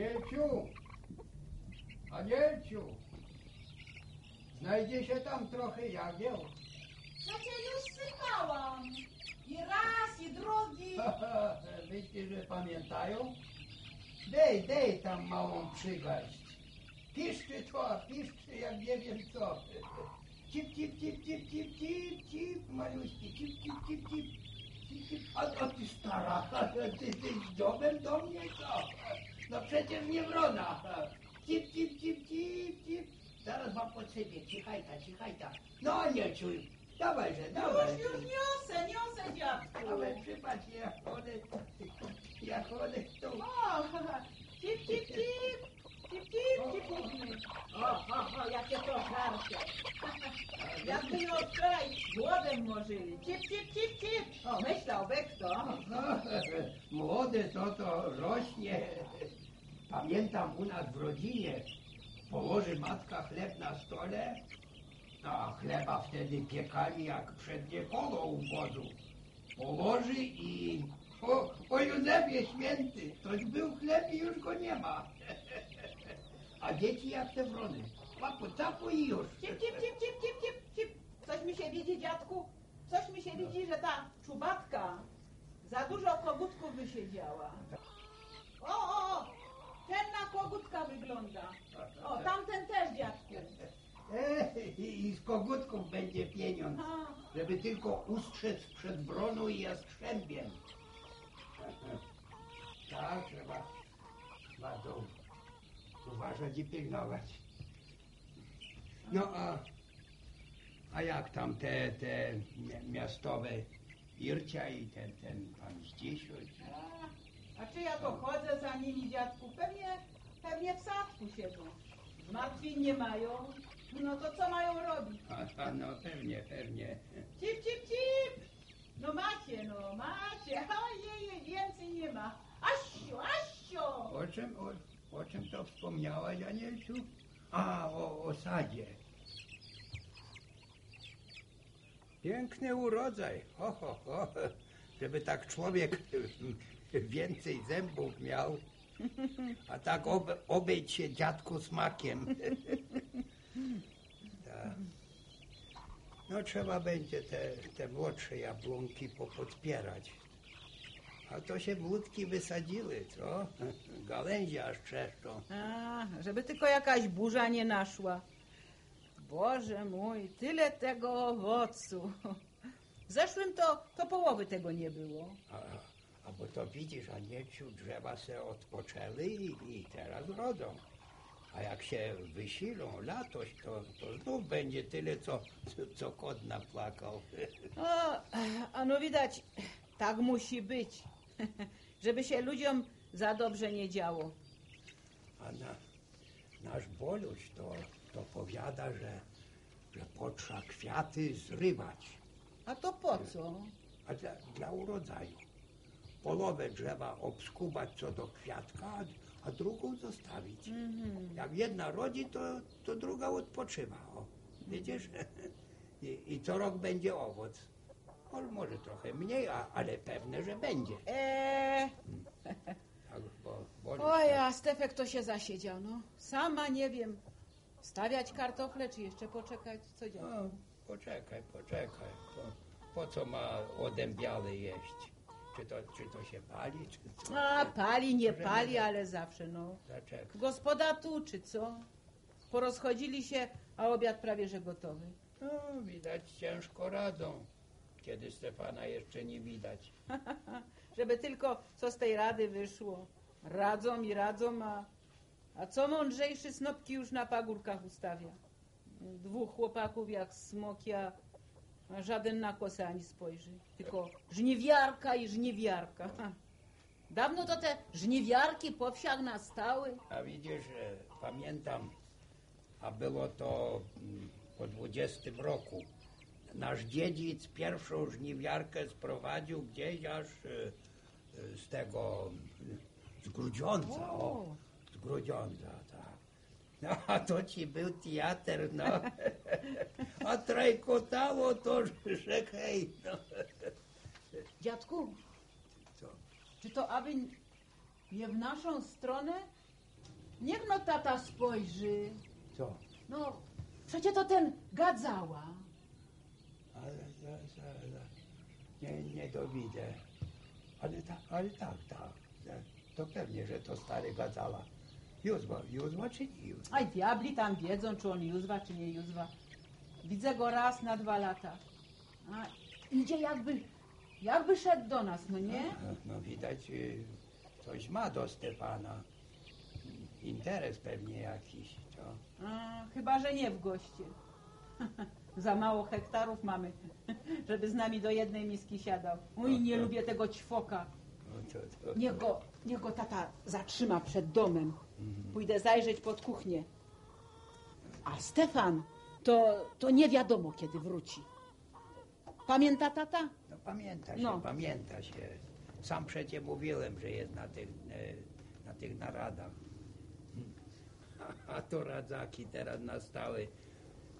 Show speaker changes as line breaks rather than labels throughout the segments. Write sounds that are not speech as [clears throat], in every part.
Anielciu! Anielciu! Znajdzie się tam trochę jagieł.
No cię już sypałam. I raz, i drugi. [laughs]
Myślisz, że pamiętają? Dej, dej tam małą przygarść. Piszczy to, piszczy jak nie wiem co. Cip, cip, cip, cip, cip, cip, cip, maluśki, cip, cip, cip, cip. Cip, cip. A, a ty stara, [laughs] ty, ty z dziobem do mnie co? No przecież nie wrona. Cip, cip, cip, cip, cip. Zaraz wam podsypię, cichajta, cichajta. No nie czuj, dawajże, dawaj.
Już, już niosę, niosę dziadku.
Ale przypatrz, jak one, jak one to...
O, cip, cip, cip. Cip, cip, cipimy. O, o, o, jakie to żarcie. Jakby ją wczoraj głodem morzyli. Cip, cip, cip, cip. O, myślał, kto. [laughs]
Młode to to rośnie. Pamiętam u nas w rodzinie, położy matka chleb na stole, a chleba wtedy piekali jak przednie koło u wozu. Położy i... O, o Józefie święty, ktoś był chleb i już go nie ma. [laughs] A dzieci jak te wrony. Łapu, capu i już.
Cip, cip, cip, cip, cip, cip, cip. Coś mi się widzi, dziadku? Coś mi się widzi, że ta czubatka za dużo kogutków wysiedziała. O, o, o! Ten na kogutka wygląda. O, tamten też, dziadku.
Ej, I z kogutków będzie pieniądz,
A.
żeby tylko ustrzec przed broną i jastrzębiem. [laughs] Tak, trzeba bardzo uważać i pilnować. No a, a jak tam te, te mi- miastowe Ircia i ten, ten pan Zdzisiu?
A, a czy ja to chodzę za nimi, dziadku? Pewnie, pewnie w sadku siedzą. Zmartwień nie mają. No to co mają robić?
A, a no pewnie, pewnie.
Cip, cip, cip! No macie, no macie. [laughs] Ojej, więcej nie ma. Asiu, Asiu!
O czym, o, o czym to wspomniałaś, Anielciu? A, o osadzie. Piękny urodzaj. Ho, ho, ho. Żeby tak człowiek więcej zębów miał. A tak ob, obejdź się dziadku smakiem. Tak. No trzeba będzie te, te młodsze jabłonki popodpierać. A to się wódki wysadziły, co? Gałęzie aż trzeszczą.
A, żeby tylko jakaś burza nie naszła. Boże mój, tyle tego owocu. W zeszłym to, to połowy tego nie było.
A, a bo to widzisz, Anieciu, drzewa se odpoczęły i, i teraz rodzą. A jak się wysilą latość, to, to znów będzie tyle, co, co, kot naplakał.
O, a no widać, tak musi być. [laughs] Żeby się ludziom za dobrze nie działo.
A na, nasz Boluś to, to powiada, że, że potrza kwiaty zrywać.
A to po co?
a dla, dla urodzaju. Połowę drzewa obskubać co do kwiatka, a, drugą zostawić. Jak jedna rodzi, to, to druga odpoczywa. O, widzisz? I, I co rok będzie owoc. Może, może trochę mniej, a, ale pewne, że będzie.
Eee,
Tak, bo, bo,
oj, a Stefek to się zasiedział, no. Sama nie wiem. Stawiać kartofle, czy jeszcze poczekać, co działa?
No, poczekaj, poczekaj. Po, po co ma odębiały jeść? Czy to, czy to się pali, czy co?
A, pali, nie
Możemy
pali, ale zawsze, no.
Zaczekaj.
Gospoda tu, czy co? Porozchodzili się, a obiad prawie że gotowy.
No, widać ciężko radzą, kiedy Stefana jeszcze nie widać. [laughs]
Żeby tylko co z tej rady wyszło. Radzą i radzą, a, a co mądrzejszy snopki już na pagórkach ustawia. Dwóch chłopaków jak smoki, a a żaden na kosę ani spojrzy. Tylko żniwiarka i żniwiarka. Ha. Dawno to te żniwiarki po wsiach nastały.
A widzisz, e, pamiętam, a było to mm, po 20 roku. Nasz dziedzic pierwszą żniwiarkę sprowadził gdzieś aż e, e, z tego, mm, z Grudziądza, o,
O.
z Grudziądza, tak. No, a to ci był teatr, no. [laughs] A trajkotało to, że hej, no.
Dziadku,
Co?
czy to aby nie w naszą stronę? Niech no tata spojrzy.
Co?
No, przecie to ten gadzała.
Ale za, za. Nie, nie dowidzę. Ale, ta, ale tak, tak. To pewnie, że to stary gadzała. Józwa, józwa czy nie józwa?
Aj, diabli tam wiedzą, czy on józwa, czy nie józwa. Widzę go raz na dwa lata. A idzie jakby, jakby szedł do nas, no nie?
No, no widać, y, coś ma do Stefana. Interes pewnie jakiś, co?
A, chyba, że nie w goście. [laughs] Za mało hektarów mamy, [laughs] żeby z nami do jednej miski siadał. Uj, nie lubię tego ćwoka.
No, to, to,
Niech go, niech go tata zatrzyma przed domem. Pójdę zajrzeć pod kuchnię. A Stefan, to, to nie wiadomo, kiedy wróci. Pamięta tata?
No pamięta się,
No.
pamięta się. Sam przecie mówiłem, że jest na tych, e, na tych naradach. [laughs] A to radzaki teraz nastały.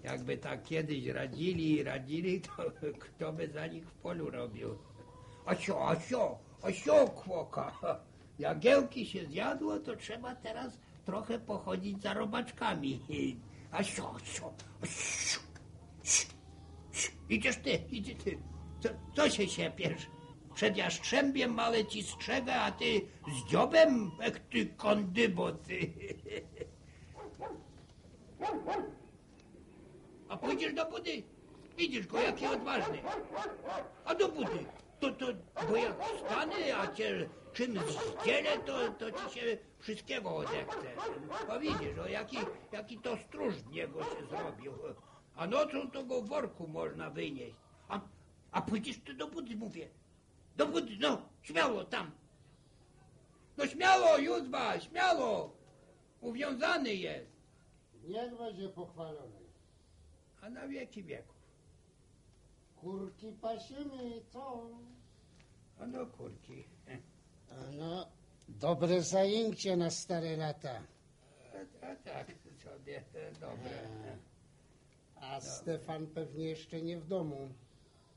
Jakby tak kiedyś radzili i radzili, to [laughs] kto by za nich w polu robił? A sio, a sio, a sio kwoka. [laughs] Jagiełki się zjadło, to trzeba teraz trochę pochodzić za robaczkami. A sio, sio, sio. Idziesz ty, idzie ty. Co, co się siepiesz? Przed jaszczębiem male ci strzega, a ty z dziobem? Jak ty kondybo, ty. A pójdziesz do budy? Widzisz go, jaki odważny. A do budy? To, to, bo jak wstanę, a cię czym zdzielę, to, to ci się wszystkiego odechce. A widzisz, o jaki, jaki to stróż niego się zrobił. A nocą to go w worku można wynieść. A, a pójdziesz ty do budy, mówię. Do budy, no, śmiało tam. No śmiało, Józba, śmiało. Uwiązany jest.
Niech będzie pochwalony.
A na wieki wieków.
Kurki pasimy, co?
A no kurki.
A no, dobre zajęcie na stare lata.
A, a tak sobie, e, dobre.
A Stefan pewnie jeszcze nie w domu.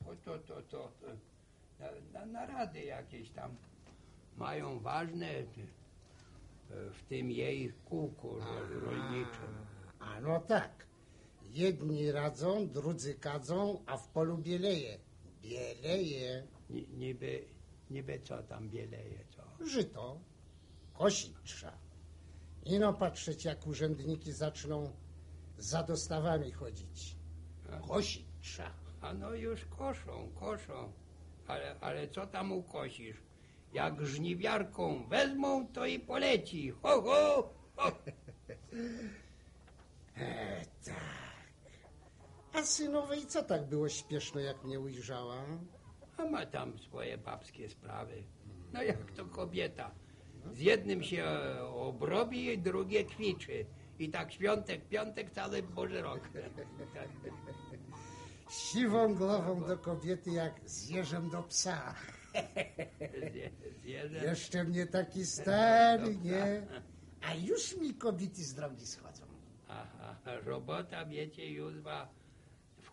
O to, to, to. Na, na, narady jakieś tam mają ważne e, w tym jej kółku ro- rolniczym.
A no tak. Jedni radzą, drudzy kadzą, a w polu bieleje. Bieleje.
Ni, niby, niby co tam bieleje, co?
Żyto. Kosić trzeba. Ino patrzeć, jak urzędniki zaczną za dostawami chodzić. Kosić trzeba.
A no już koszą, koszą. Ale, ale co tam ukosisz? Jak żniwiarką wezmą, to i poleci. Ho, ho, ho. [laughs]
E, tak. A synowej co tak było śpieszno, jak mnie ujrzała?
A ma tam swoje babskie sprawy. No jak to kobieta. Z jednym się obrobi, drugie kwiczy. I tak świątek, piątek, cały Boży rok.
Siwą głową do kobiety, jak z jeżem do psa. Jeszcze mnie taki stary, nie? A już mi kobiety z drogi schodzą.
Aha, robota, wiecie, Józwa, w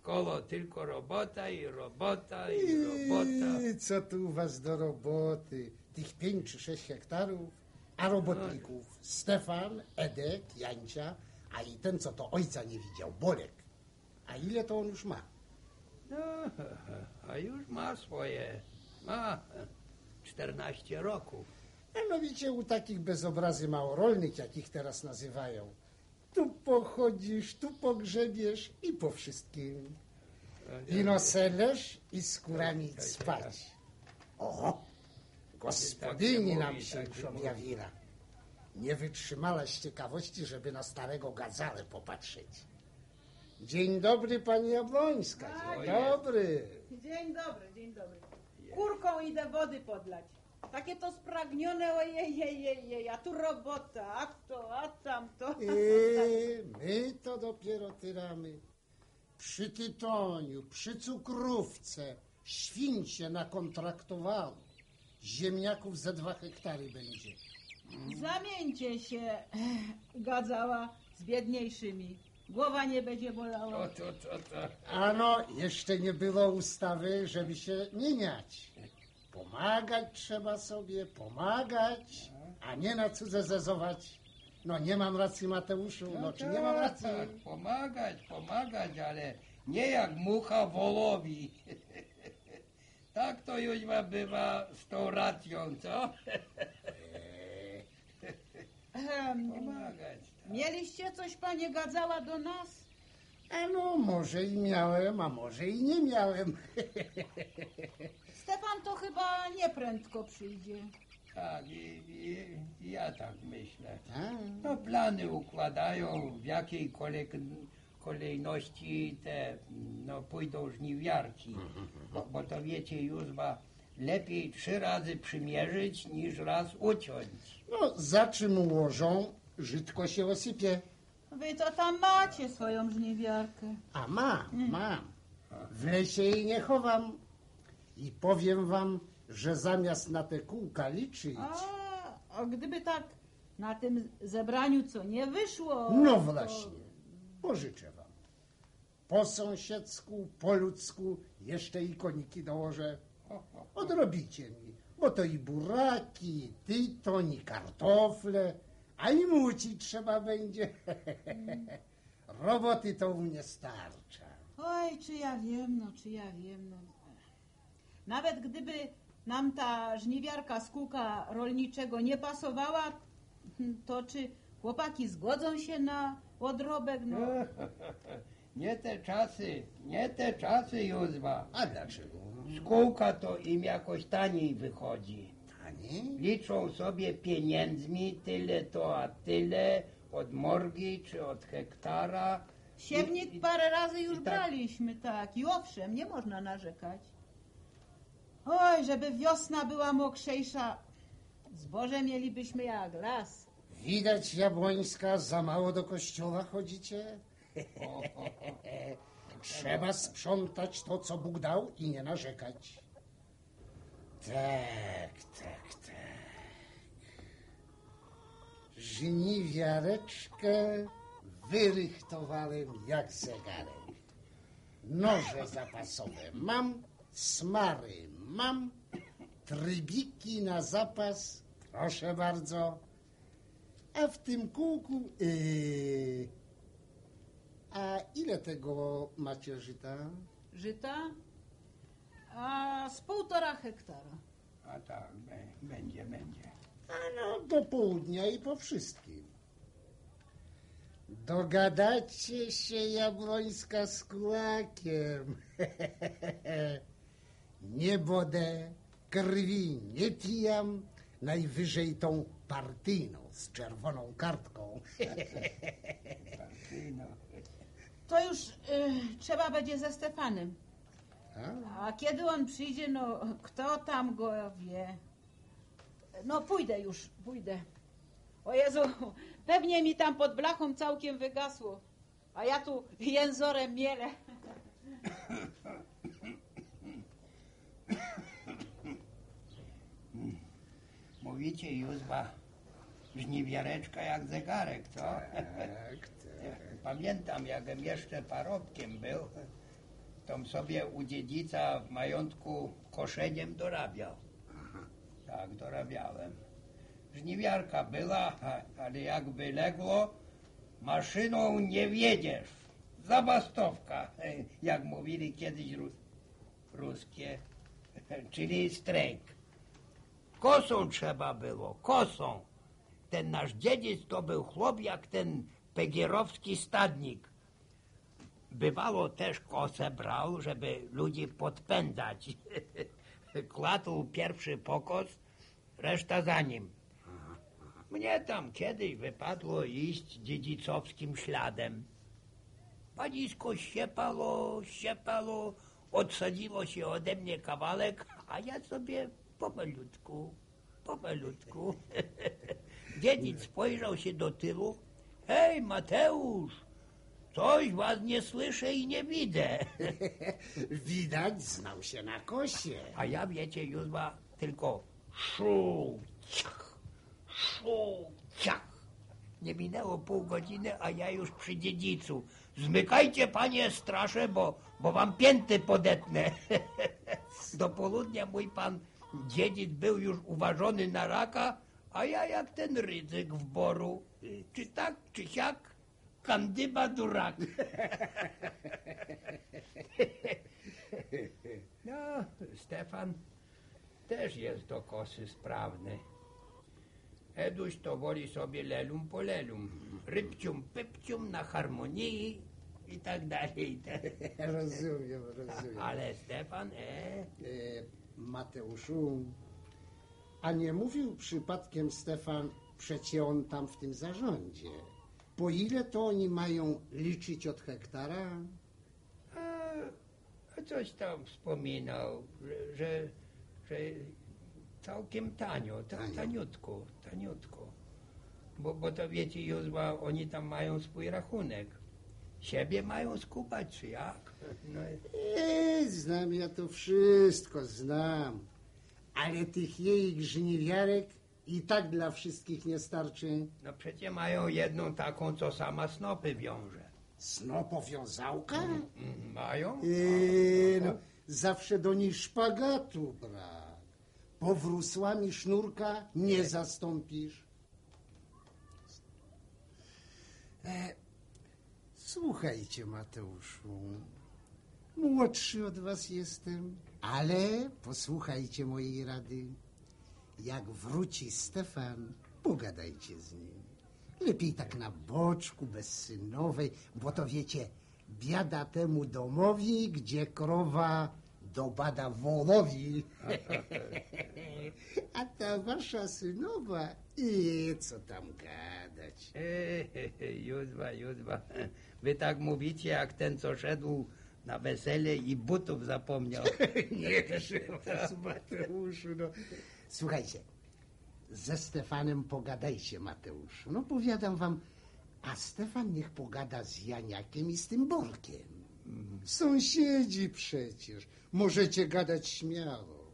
koło tylko robota i robota i robota.
I co tu u was do roboty? Tych pięć czy sześć hektarów, a robotników Stefan, Edek, Jancia, a i ten, co to ojca nie widział, Borek. A ile to on już ma?
No, a już ma swoje, ma 14 roku.
Mianowicie u takich bezobrazy małorolnych, jakich teraz nazywają. Tu pochodzisz, tu pogrzebiesz i po wszystkim. Ino selesz i skórami spać. O, gospodyni nam się już objawiła. Nie wytrzymała z ciekawości, żeby na starego gazale popatrzeć. Dzień dobry, pani Jabłońska. Dzień dobry.
Dzień dobry, dzień dobry. Kurką idę wody podlać. Takie to spragnione, ojej, jej, jej, jej, a tu robota, a to, a tamto.
I my to dopiero tyramy. Przy tytoniu, przy cukrówce, świn się nakontraktowało. Ziemniaków ze dwa hektary będzie.
Zamieńcie się, [clears throat] gadzała z biedniejszymi. Głowa nie będzie bolała.
To, to, to, to.
Ano, jeszcze nie było ustawy, żeby się mieniać. Pomagać trzeba sobie, pomagać, a nie na cudze zezować. No nie mam racji, Mateuszu, no czy nie mam racji?
tak, pomagać, pomagać, ale nie jak mucha wolowi. [laughs] tak to już ma bywa z tą racją, co? [laughs]
Ehem,
Pomagać.
mieliście coś, panie Gadzała, do nas?
A no, może i miałem, a może i nie miałem. [laughs]
Stefan to chyba nieprędko przyjdzie.
Tak, i, i, ja tak myślę. No plany układają, w jakiej kolek, kolejności te no, pójdą żniwiarki. Bo, bo to wiecie już, ma lepiej trzy razy przymierzyć niż raz uciąć.
No, za czym ułożą, żytko się osypie.
Wy to tam macie swoją żniwiarkę.
A mam, mam. W lesie jej nie chowam. I powiem wam, że zamiast na te kółka liczyć,
A, a gdyby tak na tym zebraniu co nie wyszło...
no
to-
właśnie, pożyczę wam. Po sąsiedzku, po ludzku, jeszcze i koniki dołożę. Odrobicie mi, bo to i buraki, i tytoń, i kartofle, a i muci trzeba będzie. [laughs] Roboty to u mnie starcza.
Oj, czy ja wiem, no, czy ja wiem, no. Nawet gdyby nam ta żniwiarka z kółka rolniczego nie pasowała, [laughs] to czy chłopaki zgodzą się na odrobek, no? [laughs]
Nie te czasy, nie te czasy Józwa.
A dlaczego?
Z kółka to im jakoś taniej wychodzi.
Taniej?
Liczą sobie pieniędzmi tyle to, a tyle od morgi czy od hektara.
Siewnik
I- i-
parę razy już
i tak-
braliśmy, tak. I owszem, nie można narzekać. Oj, żeby wiosna była mokrzejsza, zboże mielibyśmy jak las.
Widać, Jabłońska, za mało do kościoła chodzicie? [laughs] Trzeba sprzątać to, co Bóg dał i nie narzekać. Tak, tak, tak. Żniwiareczkę wyrychtowałem jak zegarek. Noże zapasowe mam, smary mam, trybiki na zapas, proszę bardzo. A w tym kółku... Yy, a ile tego macie żyta?
Żyta? A z półtora hektara.
A tak, będzie, będzie.
A no, do południa i po wszystkim. Dogadacie się, Jabłońska, z kulakiem. [laughs] nie bodę, krwi nie pijam, najwyżej tą partyjną z czerwoną kartką.
Partyjno.
To już y, trzeba będzie ze Stefanem.
A?
A kiedy on przyjdzie, no kto tam go wie? No pójdę już, pójdę. O Jezu, pewnie mi tam pod blachą całkiem wygasło. A ja tu jęzorem mielę. [laughs]
Mówicie Józwa, żniwiareczka jak zegarek, co?
Tak, [laughs]
Pamiętam, jakbym jeszcze parobkiem był, tom sobie u dziedzica w majątku koszeniem dorabiał. Tak, dorabiałem. Żniwiarka była, ale jakby legło, maszyną nie wiedziesz. Zabastowka, [laughs] jak mówili kiedyś rus ruskie, [laughs] czyli stręk. Kosą trzeba było, kosą. Ten nasz dziedzic to był chłop jak ten pegierowski stadnik. Bywało też kosę brał, żeby ludzi podpędzać. [laughs] Kładł pierwszy pokos, reszta za nim. Mnie tam kiedyś wypadło iść dziedzicowskim śladem. Panisko siepało, siepało, odsadziło się ode mnie kawałek, a ja sobie pomalutku, pomalutku. [laughs] Dziedzic spojrzał się do tyłu. Hej, Mateusz, coś was nie słyszę i nie widzę. [laughs]
Widać, znał się na kosie.
A ja, wiecie, Józwa, tylko szu, ciach, szu, ciach. Nie minęło pół godziny, a ja już przy dziedzicu. Zmykajcie, panie strasze, bo, bo wam pięty podetnę. [laughs] Do południa mój pan dziedzic był już uważony na raka, A ja jak ten rydzyk w boru, czy tak, czy siak, kandyba durak. [laughs] No, Stefan też jest do kosy sprawny. Eduś to woli sobie lelum po lelum, rybcium, pypcium na harmonii i tak dalej. [laughs]
Rozumiem, rozumiem.
Ale Stefan, e,
E, Mateuszu, a nie mówił przypadkiem Stefan, przecie on tam w tym zarządzie. Po ile to oni mają liczyć od hektara?
a, coś tam wspominał, że, że, że całkiem tanio, ta,
Tanio.
taniutko, taniutko. Bo, bo to wiecie, Józwa, oni tam mają swój rachunek. Siebie mają skupać, czy jak? No,
E, znam ja to wszystko, znam. Ale tych jej żniwiarek i tak dla wszystkich nie starczy.
no przecie mają jedną taką, co sama snopy wiąże.
Snopowiązałka?
Mm, Mają?
E, no, zawsze do niej szpagatu brak. Powrósłami sznurka nie zastąpisz. E, słuchajcie, Mateuszu. Młodszy od was jestem, ale posłuchajcie mojej rady. Jak wróci Stefan, pogadajcie z nim. Lepiej tak na boczku, bez synowej, bo to wiecie, biada temu domowi, gdzie krowa dobada wołowi. [laughs] A ta wasza synowa, i co tam gadać. [laughs]
Józwa, Józwa, wy tak mówicie jak ten, co szedł na wesele i butów zapomniał. [laughs]
Nie was, [laughs] Mateuszu, no. Słuchajcie, ze Stefanem pogadajcie, Mateuszu. No powiadam wam, a Stefan niech pogada z Janiakiem i z tym Borkiem. Sąsiedzi przecież. Możecie gadać śmiało.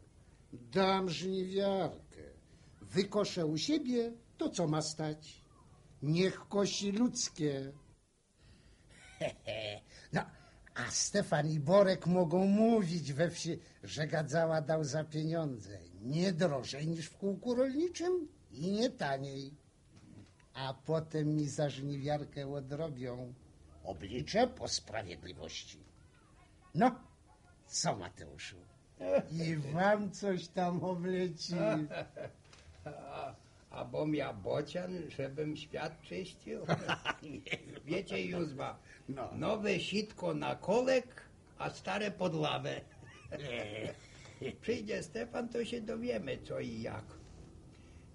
Dam żniwiarkę. Wykoszę u siebie, to co ma stać? Niech kosi ludzkie. [laughs] No, a Stefan i Borek mogą mówić we wsi, że Gadzała dał za pieniądze. Nie drożej niż w kółku rolniczym i nie taniej. A potem mi za żniwiarkę odrobią. Obliczę po sprawiedliwości. No, co Mateuszu? [laughs] I wam coś tam obleci. [laughs]
A, a bo ja bocian, żebym świat czyścił? [laughs] Wiecie, Józwa,
No.
nowe sitko na kolek, a stare pod lawę. [laughs] Przyjdzie Stefan, to się dowiemy co i jak.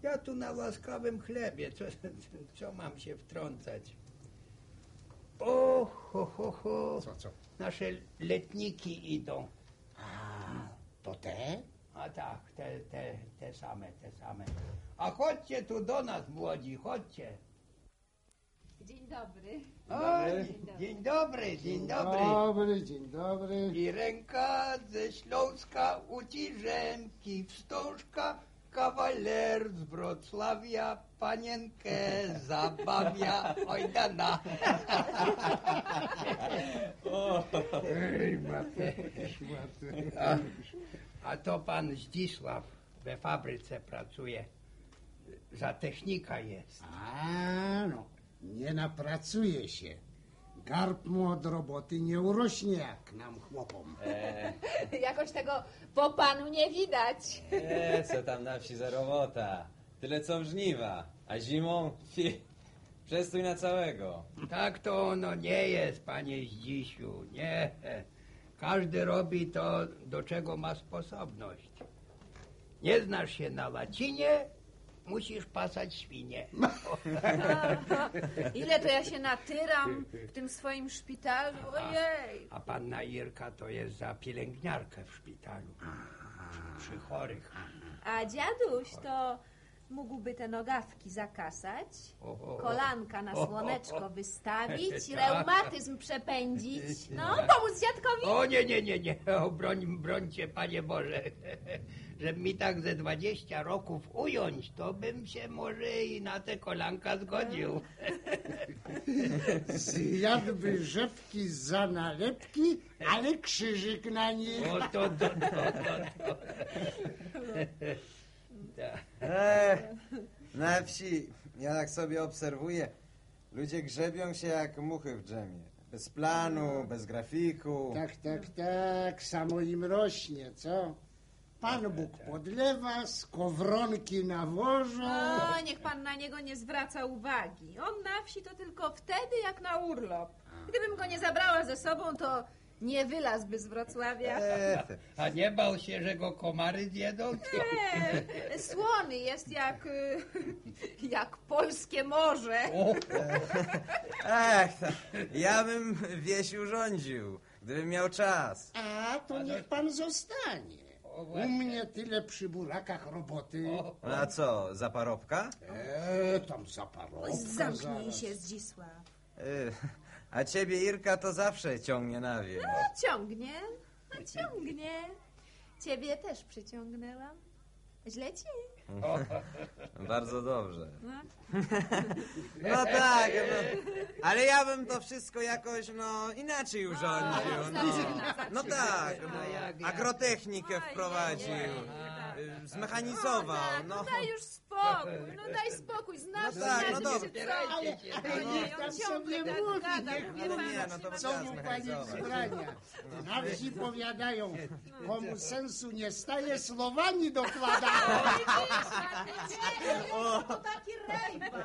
Ja tu na łaskawym chlebie, co, [laughs] co mam się wtrącać? O, ho, ho, ho.
Co, co?
Nasze letniki idą.
A, to te?
A tak, te, te, te same, te same. A chodźcie tu do nas, młodzi, chodźcie.
Dzień dobry.
O, dzień dobry, dzień dobry.
Dobry, dzień dobry.
I ręka ze Śląska uci Rzemki, wstążka kawaler z Wrocławia panienkę [laughs] zabawia. Oj, dana. [laughs]
Ej, Mateusz, Mateusz.
A, a to pan Zdzisław we fabryce pracuje. Za technika jest.
A, no, nie napracuje się. Garb mu od roboty nie urośnie jak nam chłopom. [laughs]
Jakoś tego po panu nie widać.
Nie, co tam na wsi za robota. Tyle co żniwa. A zimą? [laughs] Fi, przestój na całego.
Tak to ono nie jest, panie Zdzisiu, nie. Każdy robi to, do czego ma sposobność. Nie znasz się na łacinie, musisz pasać świnie. [laughs]
Ile to ja się natyram w tym swoim szpitalu. Ojej.
A panna Irka to jest za pielęgniarkę w szpitalu. Przy, przy chorych.
A dziaduś to mógłby te nogawki zakasać,
O, o, o.
kolanka na słoneczko wystawić, [laughs]
Tak.
reumatyzm przepędzić. [laughs] No, pomóc dziadkowi.
O nie, nie, nie, nie, o, broń, brońcie, panie Boże. Żeby mi tak ze 20 roków ująć, to bym się może i na te kolanka zgodził.
Zjadłby rzepki za nalepki, ale krzyżyk na nich.
O, to, to, to, to, to.
Eee, Na wsi, ja tak sobie obserwuję, ludzie grzebią się jak muchy w drzemie. Bez planu, bez grafiku.
Tak, tak, tak, samo im rośnie, co? Pan Bóg podlewa, skowronki nawożą.
O, niech pan na niego nie zwraca uwagi. On na wsi to tylko wtedy, jak na urlop. Gdybym go nie zabrała ze sobą, to nie wylazłby z Wrocławia.
E,
A nie bał się, że go komary zjedzą?
E, Słony jest jak, y, [laughs] jak polskie morze.
Ech, ta- ja bym wieś urządził, gdybym miał czas.
A to niech pan zostanie.
O,
U
właśnie.
mnie tyle przy burakach roboty.
O,
A co, za parobka?
E, tam zaparowka
Zamknij
zaraz.
się, Zdzisław.
A ciebie Irka to zawsze ciągnie na wieś.
Ciągnie, no ciągnie. Ciebie też przyciągnęłam. Źle ci?
Bardzo dobrze.
No.
No tak, no, ale ja bym to wszystko jakoś, no, inaczej urządził, no. No tak, no, agrotechnikę wprowadził, y, zmechanizował,
tak,
no.
no daj już spokój, no daj spokój, znasz
No tak, no
ty
dobra.
się co?
Ale-
Ale
No,
niech
on
tam
ciągle
sobie
tak
mówi,
gada,
niech
mówi,
mówi.
nie, no to
Co mu
zmechanizować.
zbrania? Na wsi powiadają, komu sensu nie staje, Słowani dokładają.
To taki rejba.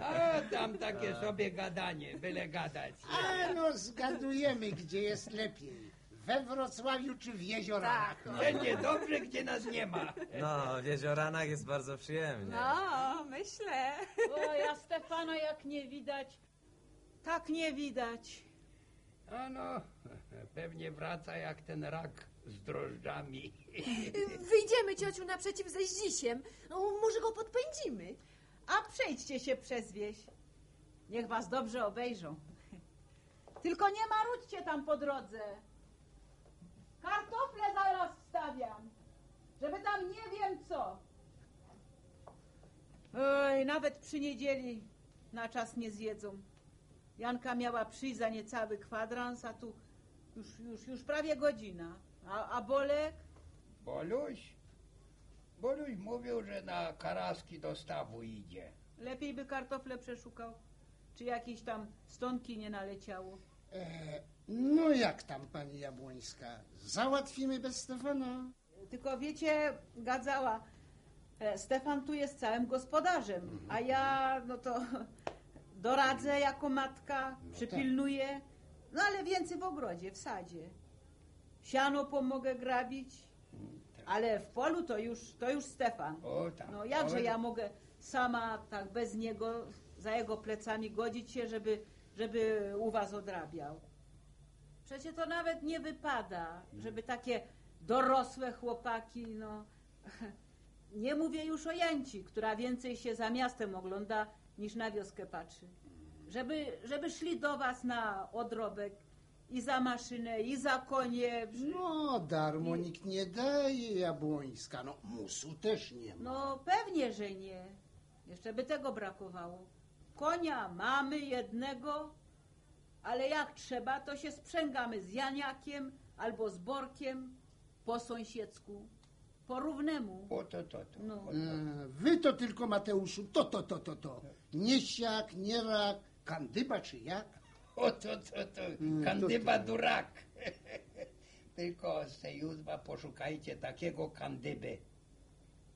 a tam takie sobie gadanie, byle gadać.
A no, zgadujemy, gdzie jest lepiej. We Wrocławiu czy w Jeziorach.
Wszędzie dobrze, gdzie nas nie ma.
No, w Jezioranach jest bardzo przyjemnie.
No, myślę.
O, ja Stefana jak nie widać, tak nie widać.
A no, pewnie wraca jak ten rak z drożdżami.
Wyjdziemy, ciociu, naprzeciw ze Zdzisiem. No, może go podpędzimy.
A przejdźcie się przez wieś. Niech was dobrze obejrzą. Tylko nie marudźcie tam po drodze. Kartofle zaraz wstawiam, żeby tam nie wiem co. Oj, nawet przy niedzieli na czas nie zjedzą. Janka miała przyjść za niecały kwadrans, a tu już, już, już prawie godzina. A, a Bolek?
Boluś? Boluś mówił, że na karaski do stawu idzie.
Lepiej by kartofle przeszukał. Czy jakieś tam stonki nie naleciało.
E, no jak tam, pani Jabłońska? Załatwimy bez Stefana?
Tylko wiecie, gadzała, e, Stefan tu jest całym gospodarzem, a ja no to doradzę jako matka, przypilnuję, no ale więcej w ogrodzie, w sadzie. Siano pomogę grabić, ale w polu to już, to już Stefan.
O tak.
No jakże ja mogę sama tak bez niego, za jego plecami godzić się, żeby, żeby u was odrabiał. Przecież to nawet nie wypada, żeby takie dorosłe chłopaki, no... [laughs] Nie mówię już o Janci, która więcej się za miastem ogląda, niż na wioskę patrzy. Żeby, żeby szli do was na odrobek i za maszynę, i za konie.
No, darmo nikt nie daje, Jabłońska. No, musu też nie ma.
No pewnie, że nie. Jeszcze by tego brakowało. Konia mamy jednego, ale jak trzeba, to się sprzęgamy z Janiakiem albo z Borkiem po sąsiedzku, po równemu.
O to, to, to.
No.
E, wy to tylko, Mateuszu, to, to, to, to, to. Nie siak, nie rak, kandyba czy jak?
O to, to, to.
Mm,
Kandyba
to, to.
durak. [laughs] Tylko z tej józwa poszukajcie takiego kandyby.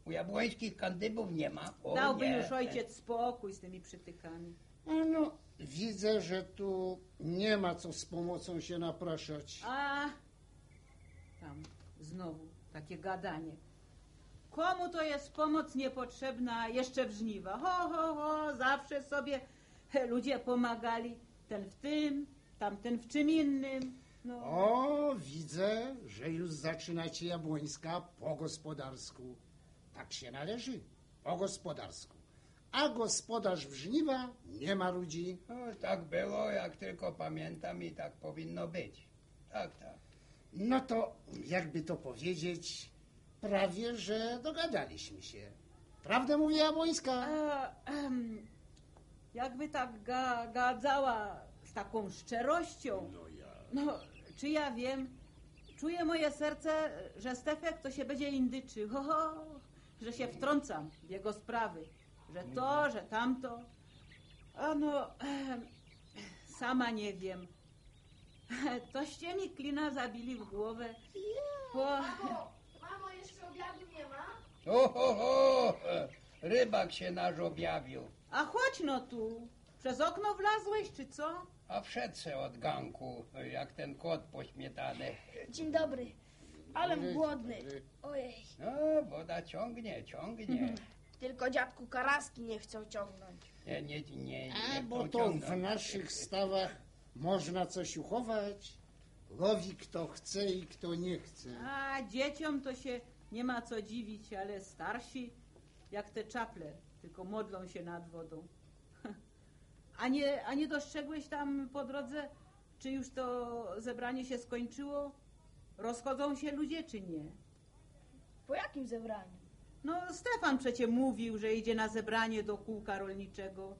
U jabłońskich kandybów nie ma. O,
Dałby
nie.
już ojciec spokój z tymi przytykami.
A no, widzę, że tu nie ma co z pomocą się napraszać.
A tam znowu takie gadanie. Komu to jest pomoc niepotrzebna jeszcze w żniwa? Ho, ho, ho, zawsze sobie ludzie pomagali. Ten w tym, tamten w czym innym. No.
O, widzę, że już zaczynacie Jabłońska po gospodarsku. Tak się należy, po gospodarsku. A gospodarz w żniwa nie ma ludzi.
No, tak było, jak tylko pamiętam i tak powinno być. Tak, tak.
No to, jakby to powiedzieć, prawie, że dogadaliśmy się. Prawdę mówi Jabłońska?
A, em, jakby tak ga, gadzała z taką szczerością. No, czy ja wiem, czuję moje serce, że Stefek to się będzie indyczy. Ho, ho, że się wtrącam w jego sprawy. Że to, że tamto. A no, em, sama nie wiem. Toście mi klina zabili w głowę. Po...
Mamo, mamo, jeszcze obiadu nie ma?
O, ho, ho, rybak się nasz objawił.
A chodź no tu. Przez okno wlazłeś, czy co?
A wszedł se od ganku, jak ten kot pośmietany.
Dzień dobry, ale głodny. Ojej,
No, woda ciągnie, ciągnie. [laughs]
tylko dziadku Karaski nie chciał ciągnąć.
Nie, nie, nie, nie.
A, bo to w naszych stawach można coś uchować. Łowi kto chce i kto nie chce.
A dzieciom to się nie ma co dziwić, ale starsi jak te czaple, tylko modlą się nad wodą. [laughs] A nie, a nie dostrzegłeś tam po drodze, czy już to zebranie się skończyło? Rozchodzą się ludzie, czy nie?
Po jakim zebraniu?
No, Stefan przecie mówił, że idzie na zebranie do kółka rolniczego.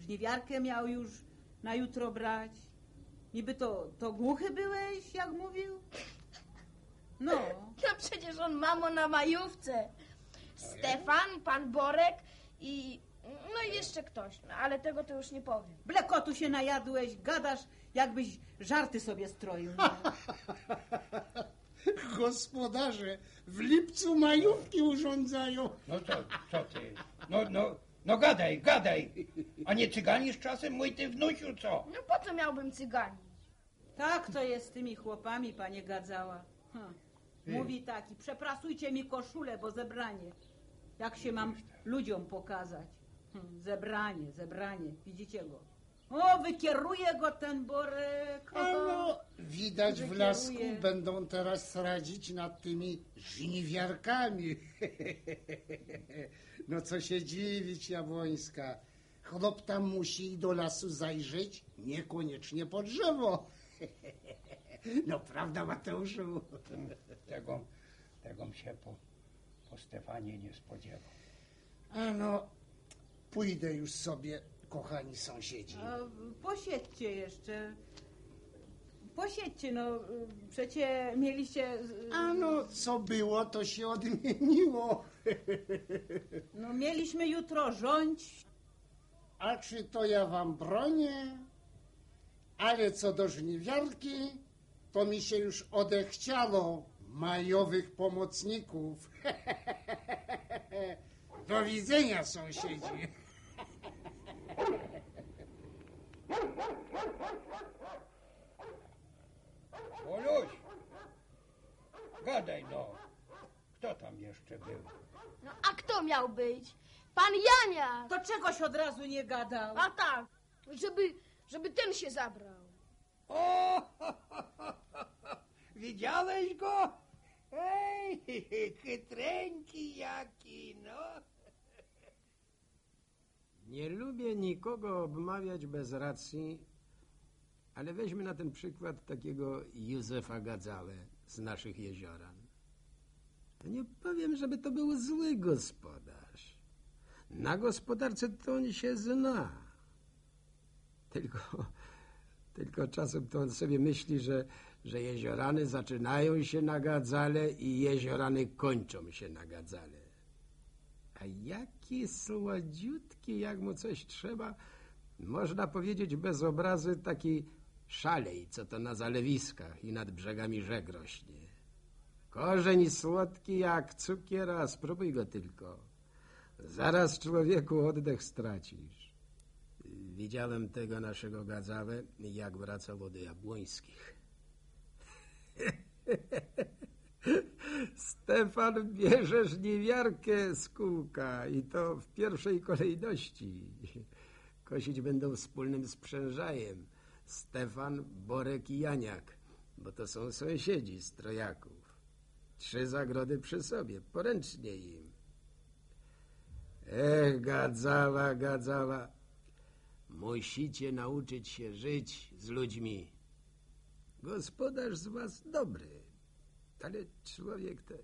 Żniwiarkę miał już na jutro brać. Niby to, to głuchy byłeś, jak mówił? No, [laughs]
No przecież on mamo na majówce. Stefan, pan Borek i... No i jeszcze ktoś, no, ale tego to już nie powiem.
blekotu się najadłeś, gadasz, jakbyś żarty sobie stroił. [laughs]
Gospodarze w lipcu majówki urządzają.
No to, co ty? No, no, no gadaj, gadaj. A nie cyganisz czasem, mój ty wnusiu, co?
No po co miałbym cyganić?
Tak to jest z tymi chłopami, panie Gadzała. Hm. Mówi tak, i przeprasujcie mi koszulę, bo zebranie. Jak się mam ludziom pokazać? Hm, zebranie, zebranie, widzicie go? O, wykieruje go ten Borek.
A no, widać w
Że
lasku będą teraz radzić nad tymi żniwiarkami. [laughs] No co się dziwić, Jabłońska. Chłop tam musi do lasu zajrzeć, niekoniecznie po drzewo. [laughs] No prawda, Mateuszu?
Tego, tegom się po, po Stefanie nie spodziewał.
A no, pójdę już sobie, kochani sąsiedzi.
A, posiedźcie jeszcze. Posiedźcie, no przecie mieliście.
A no, co było, to się odmieniło.
No mieliśmy jutro rządź.
A czy to ja wam bronię? Ale co do żniwiarki, to mi się już odechciało majowych pomocników. [laughs] Do widzenia, sąsiedzi.
Oluś, gadaj no. Kto tam jeszcze był?
No a kto miał być? Pan Jania!
To czegoś od razu nie gadał.
A tak, żeby, żeby ten się zabrał.
O, [laughs] widziałeś go? Ej, [laughs] chytreńki jaki, no.
Nie lubię nikogo obmawiać bez racji, ale weźmy na ten przykład takiego Józefa Gadzałę z naszych jezioran. Nie powiem, żeby to był zły gospodarz. Na gospodarce to on się zna. Tylko, tylko czasem to on sobie myśli, że, że jeziorany zaczynają się na Gadzale i jeziorany kończą się na Gadzale. A jaki słodziutki, jak mu coś trzeba, można powiedzieć bez obrazy, taki szalej, co to na zalewiskach i nad brzegami rzek rośnie. Korzeń słodki jak cukier, a spróbuj go tylko. Zaraz człowieku oddech stracisz. Widziałem tego naszego gadzawę, jak wracał od Jabłońskich. [laughs] Stefan bierze żniwiarkę z kółka i to w pierwszej kolejności. Kosić będą wspólnym sprzężajem. Stefan, Borek i Janiak, bo to są sąsiedzi z Trojaków. Trzy zagrody przy sobie, poręcznie im. Ech, gadzała, gadzała. Musicie nauczyć się żyć z ludźmi. Gospodarz z was dobry, ale człowiek to